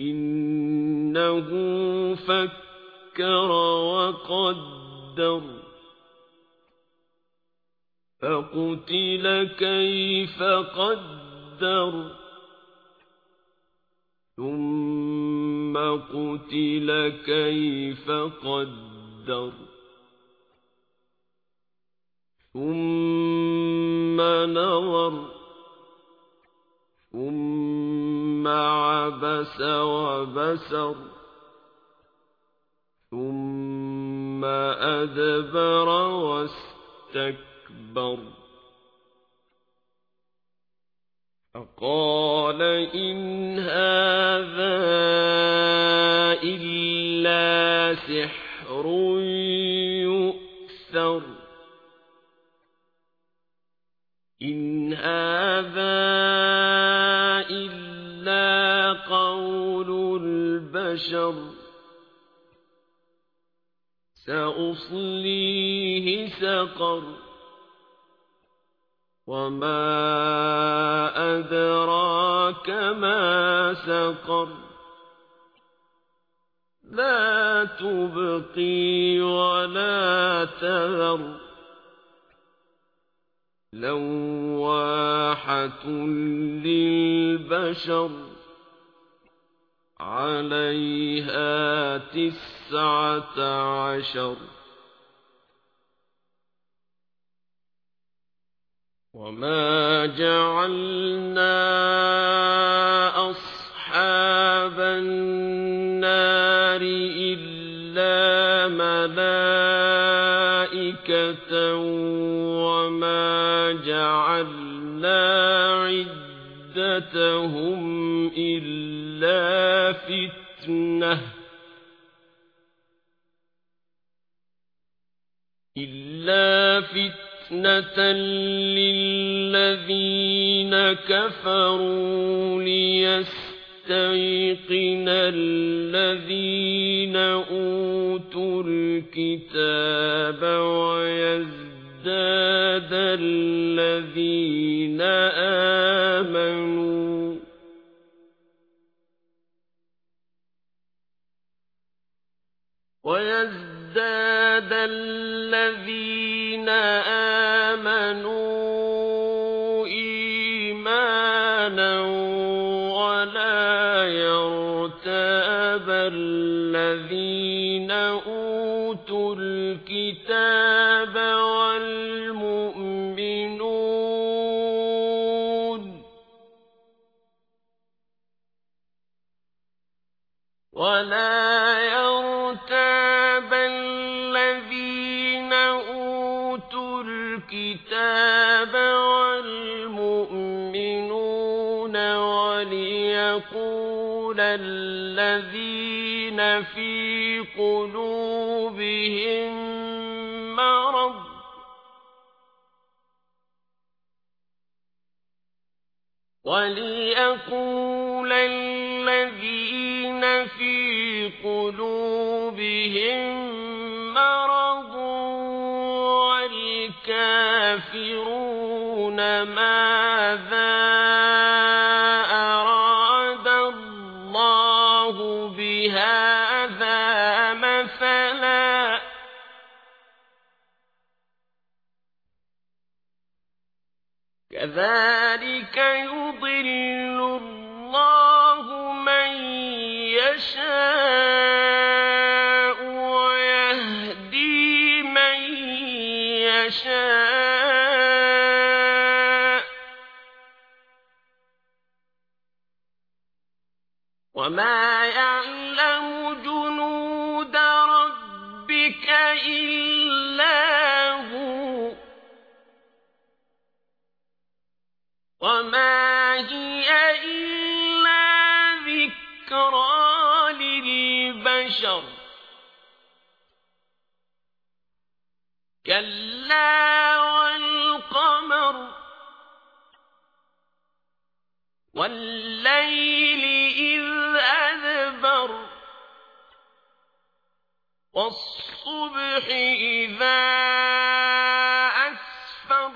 إِنَّهُ فَكَّرَ وَقَدَّرَ فَقُتِلَ كَيْفَ قَدَّرَ ثُمَّ قُتِلَ كَيْفَ قَدَّرَ ثُمَّ نَظَرَ ثُمَّ عَبَسَ وَبَسَرَ ثُمَّ أَدْبَرَ وَاسْتَكْبَرَ فَقَالَ إِنْ هَذَا إِلَّا سِحْرٌ يُؤْثَرُ إِنْ هَذَا الْبَشَرِ سَأُصْلِيهِ سَقَرَ وَمَا أَدْرَاكَ مَا سَقَرُ لَا تُبْقِي وَلَا تَذَرُ لَوَّاحَةٌ لِلْبَشَرِ عَلَيْهَا تِسْعَةَ عَشَرَ. وَمَا جَعَلْنَا أَصْحَابَ النَّارِ فِتْنَةً إِلَّا فِتْنَةً لِلَّذِينَ كَفَرُوا لِيَسْتَيْقِنَ الَّذِينَ أُوتُوا الْكِتَابَ وَيَزْدَادَ الَّذِينَ آمَنُوا وَيَزْدَادَ الَّذِينَ آمَنُوا إِيمَانًا وَلَا يَرْتَابَ الَّذِينَ أُوتُوا الْكِتَابَ وَالْمُؤْمِنُونَ وَلَا الْكِتَابَ وَالْمُؤْمِنُونَ وَلِيَقُولَ الَّذِينَ فِي قُلُوبِهِم مَّرَضٌ وَلِيَقُولَ الَّذِينَ فِي قُلُوبِهِم مَّرَضٌ وَالْكَافِرُونَ مَاذَا أَرَادَ اللَّهُ بِهَٰذَا مَثَلًا ۚ كَذَٰلِكَ يُضِلُّ وَمَا يَعْلَمُ جُنُودَ رَبِّكَ إِلَّا هُوَ ۚ وَمَا هِيَ إِلَّا ذِكْرَىٰ لِلْبَشَرِ كَلَّا وَالْقَمَرِ وَاللَّيْلِ والصبح إذا أسفر.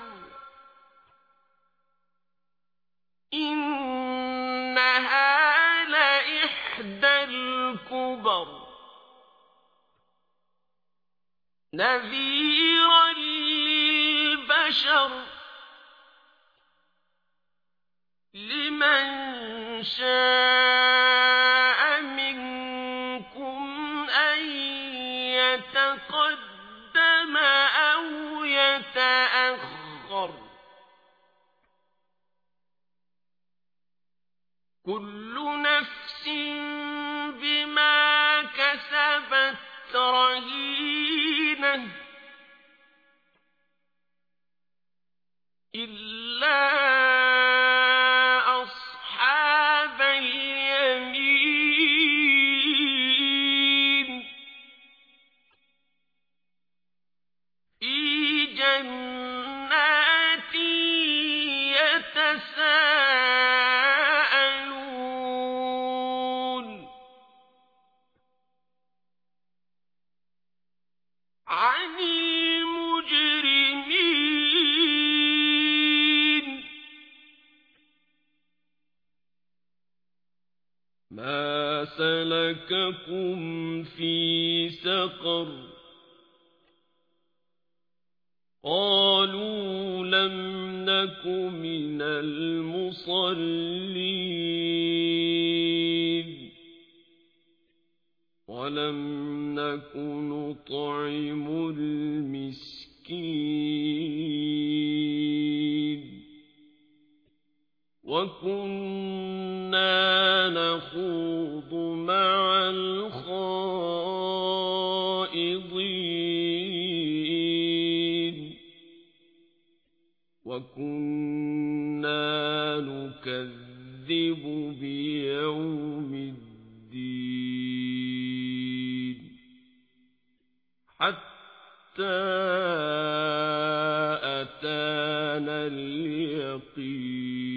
إنها لإحدى الكبر. نذيرا للبشر. لمن شاء كل نفس بما كسبت رهينة إلا سلككم في سقر قالوا لم نك من المصلين ولم نك نطعم المسكين وكنا نخوض مع الخائضين وكنا نكذب بيوم الدين حتى أتانا اليقين